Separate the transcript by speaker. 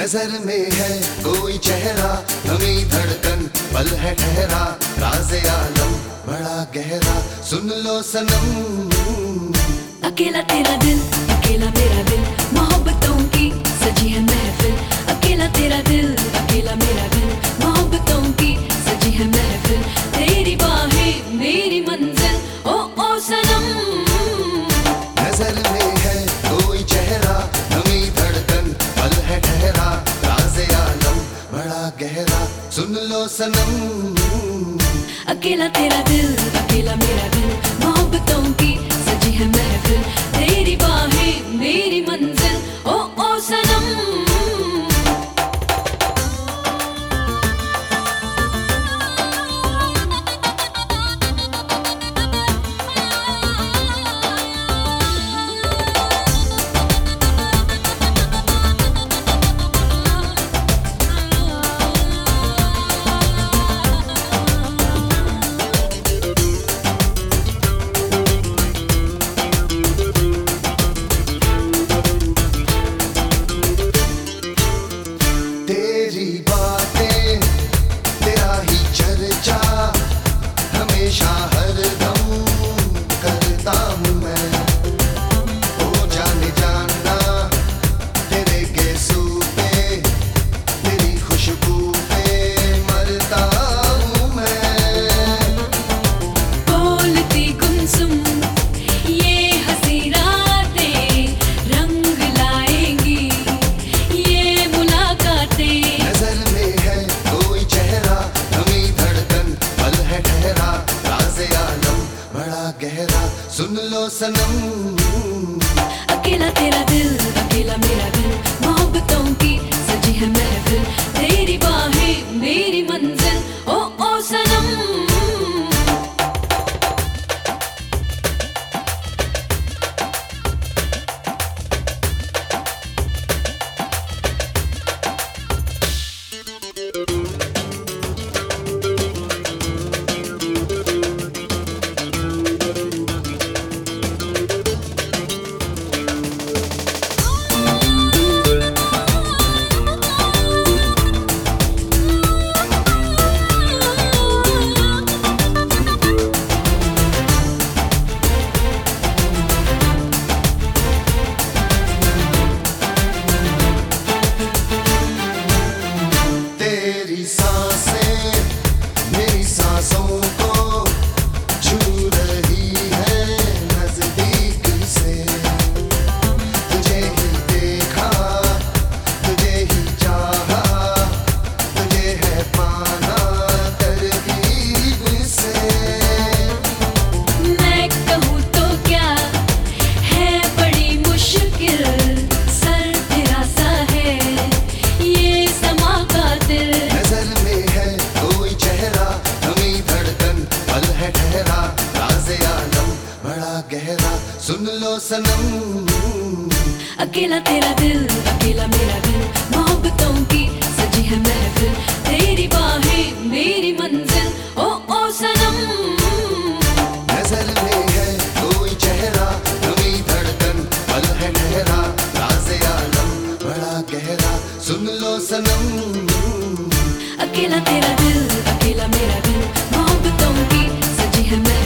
Speaker 1: नज़र में है कोई चेहरा नमी धड़कन, पल है ठहरा, राज आलम, बड़ा गहरा, सुन लो सनम।
Speaker 2: अकेला तेरा दिल, अकेला मेरा दिल, मोहब्बतों की सजी है महफिल। अकेला तेरा दिल, अकेला मेरा दिल, मोहब्बतों की सजी है महफिल। तेरी बाहें मेरी मंजिल, ओ ओ, सनम।
Speaker 1: सनम। अकेला तेरा दिल अकेला मेरा दिल। सुन लो सनम।
Speaker 2: अकेला तेरा दिल अकेला मेरा दिल मोहब्बतों की सजी है महफिल। सनम। अकेला तेरा दिल अकेला मेरा दिल मोहब्बतों की सजी है महफिल। तेरी बाहें मेरी मंजिल ओ ओ सनम।
Speaker 1: नज़र में है कोई चेहरा नमी धड़कन पल है नहरा राजे आलम बड़ा गहरा सुन लो सनम।
Speaker 2: अकेला तेरा दिल अकेला मेरा दिल मोहब्बतों की सजी है महफिल।